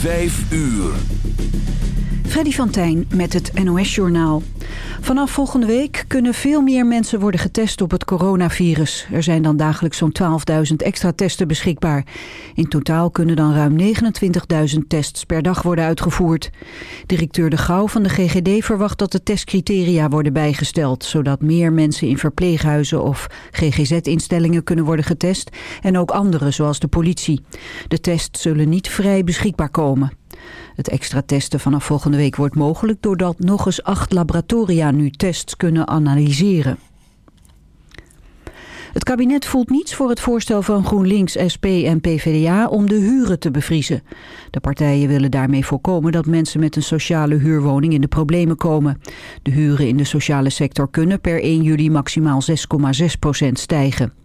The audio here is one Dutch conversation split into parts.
Vijf uur. Freddy van Tijn met het NOS-journaal. Vanaf volgende week kunnen veel meer mensen worden getest op het coronavirus. Er zijn dan dagelijks zo'n 12.000 extra testen beschikbaar. In totaal kunnen dan ruim 29.000 tests per dag worden uitgevoerd. Directeur De Gouw van de GGD verwacht dat de testcriteria worden bijgesteld... zodat meer mensen in verpleeghuizen of GGZ-instellingen kunnen worden getest... en ook anderen, zoals de politie. De tests zullen niet vrij beschikbaar komen. Het extra testen vanaf volgende week wordt mogelijk... doordat nog eens acht laboratoria nu tests kunnen analyseren. Het kabinet voelt niets voor het voorstel van GroenLinks, SP en PvdA om de huren te bevriezen. De partijen willen daarmee voorkomen dat mensen met een sociale huurwoning in de problemen komen. De huren in de sociale sector kunnen per 1 juli maximaal 6,6 procent stijgen.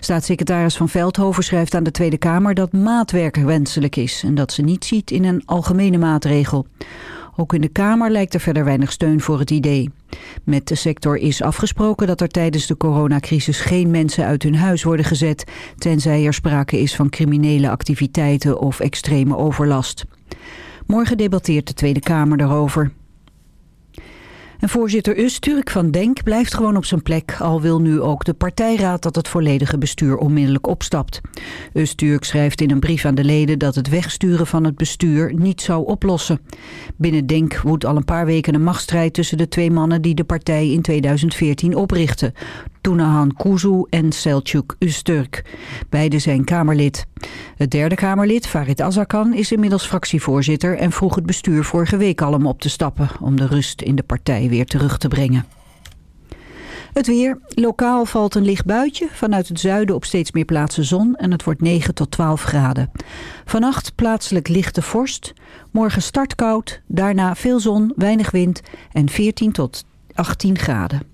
Staatssecretaris Van Veldhoven schrijft aan de Tweede Kamer dat maatwerk wenselijk is en dat ze niet ziet in een algemene maatregel. Ook in de Kamer lijkt er verder weinig steun voor het idee. Met de sector is afgesproken dat er tijdens de coronacrisis geen mensen uit hun huis worden gezet, tenzij er sprake is van criminele activiteiten of extreme overlast. Morgen debatteert de Tweede Kamer daarover. Voorzitter Usturk van Denk blijft gewoon op zijn plek... al wil nu ook de partijraad dat het volledige bestuur onmiddellijk opstapt. Usturk schrijft in een brief aan de leden dat het wegsturen van het bestuur niet zou oplossen. Binnen Denk woedt al een paar weken een machtsstrijd tussen de twee mannen... die de partij in 2014 oprichtten. Tunahan Kuzu en Selçuk Usturk. Beide zijn Kamerlid. Het derde Kamerlid, Farid Azarkan, is inmiddels fractievoorzitter... en vroeg het bestuur vorige week al om op te stappen... om de rust in de partij weer terug te brengen. Het weer. Lokaal valt een licht buitje. Vanuit het zuiden op steeds meer plaatsen zon en het wordt 9 tot 12 graden. Vannacht plaatselijk lichte vorst. Morgen start koud, daarna veel zon, weinig wind en 14 tot 18 graden.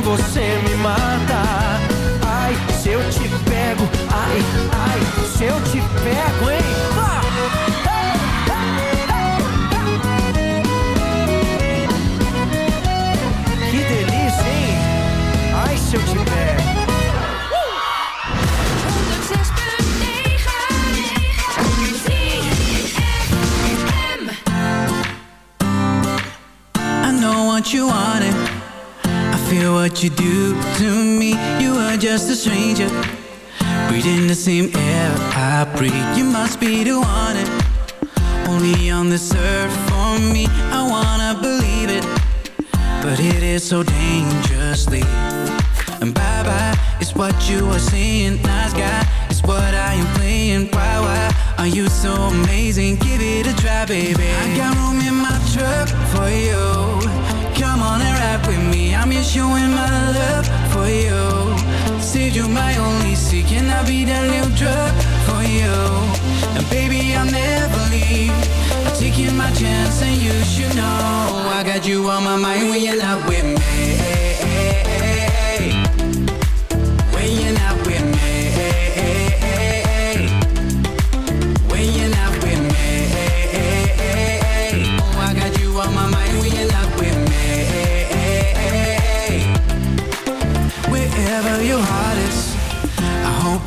Você me mata. Ai, se eu te pego, ai, ai, se eu te pego, hein? Que delícia, hein? Ai, se eu te pego. I know what you. What you do to me. You are just a stranger. Breathing the same air I breathe. You must be the one. Only on this earth for me. I wanna believe it. But it is so dangerously. And bye bye, it's what you are saying. Nice guy, it's what I am playing. Why, why are you so amazing? Give it a try, baby. I got room in my truck for you. Come on and ride with me. I'm just showing my love for you. Said you my only seat. Can I be that little drug for you? And baby, I'll never leave. Taking my chance, and you should know I got you on my mind when you're not with me. When you're not with me. When you're not with me. Oh, I got you on my mind when you're not with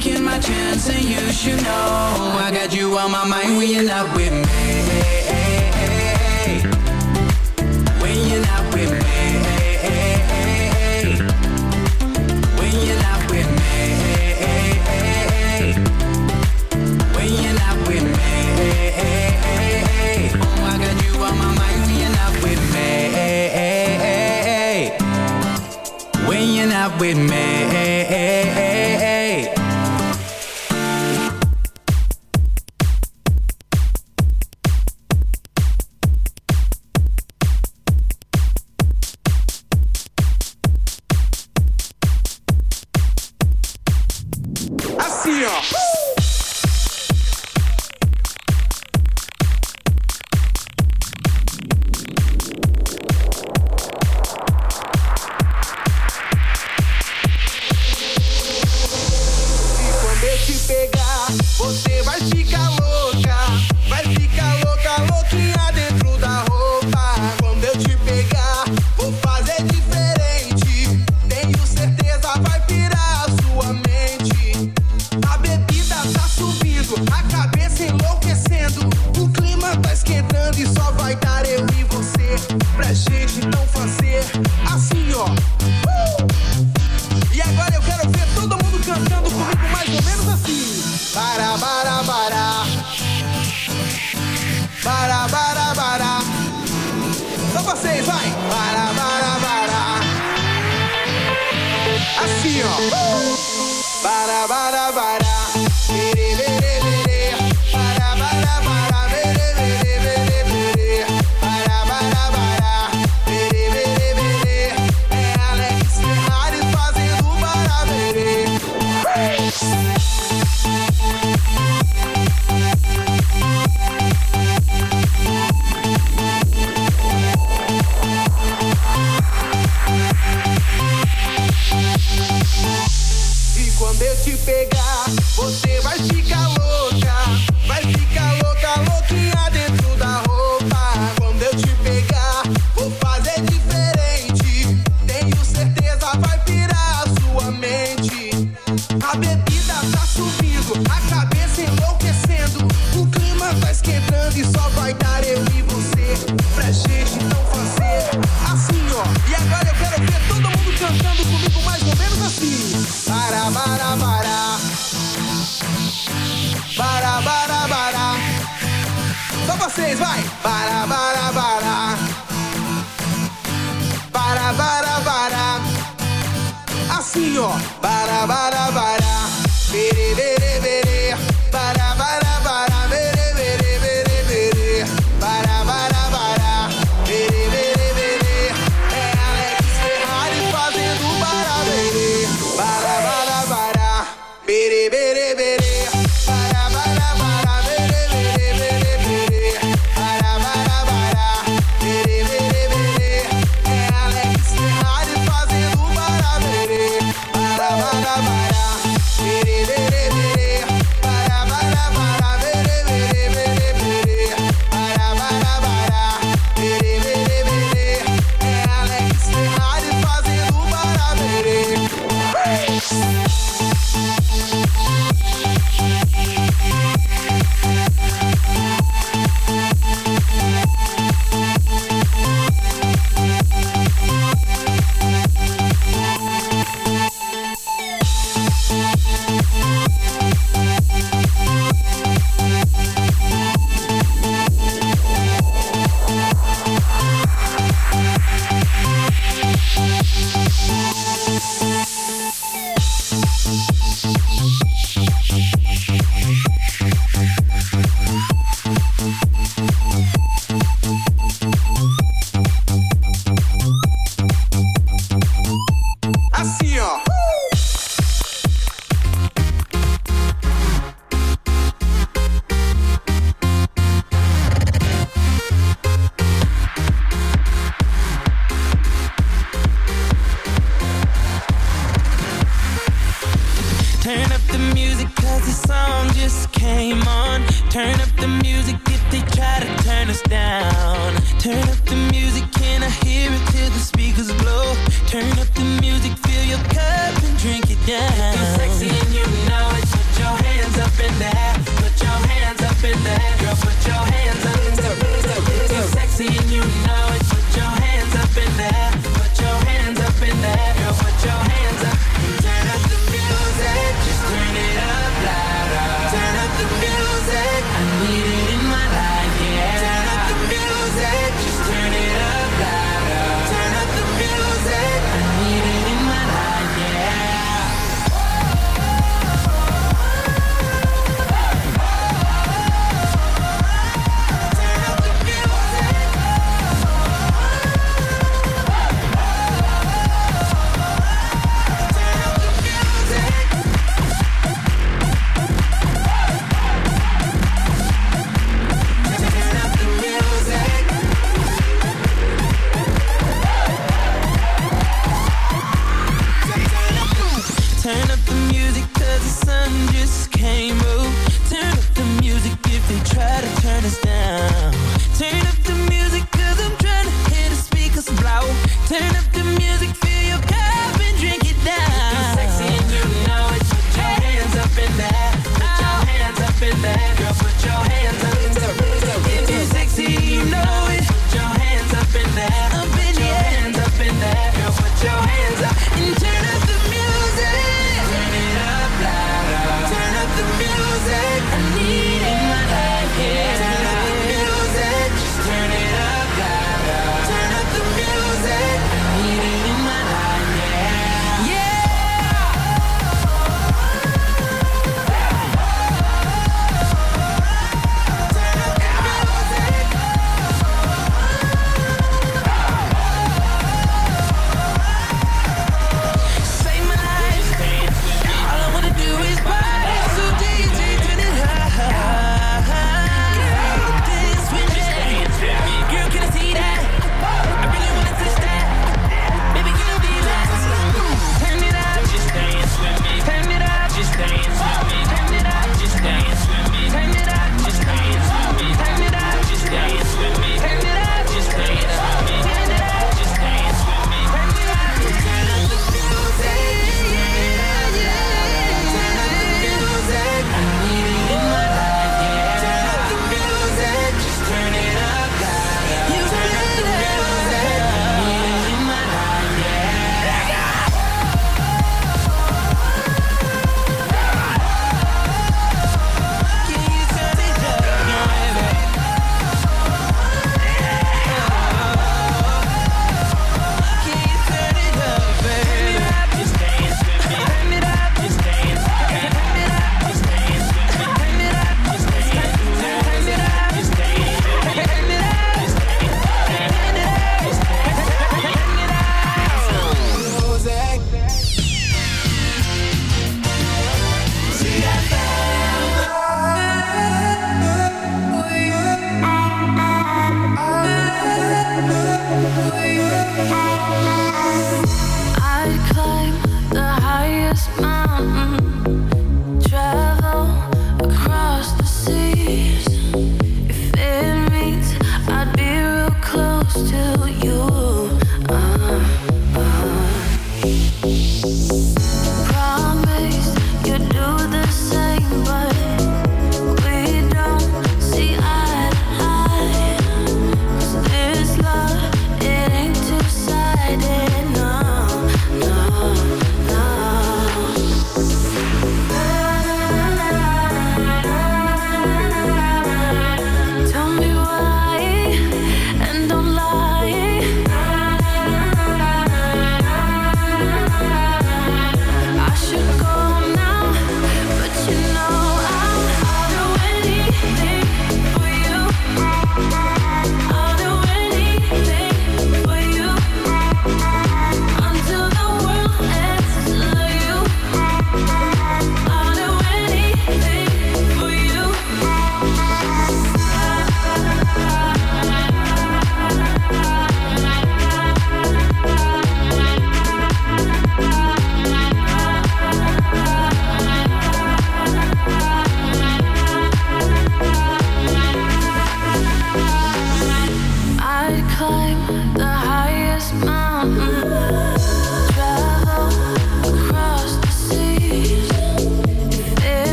taking my chance and you should know. I got you on my mind when you're not with me.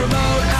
promote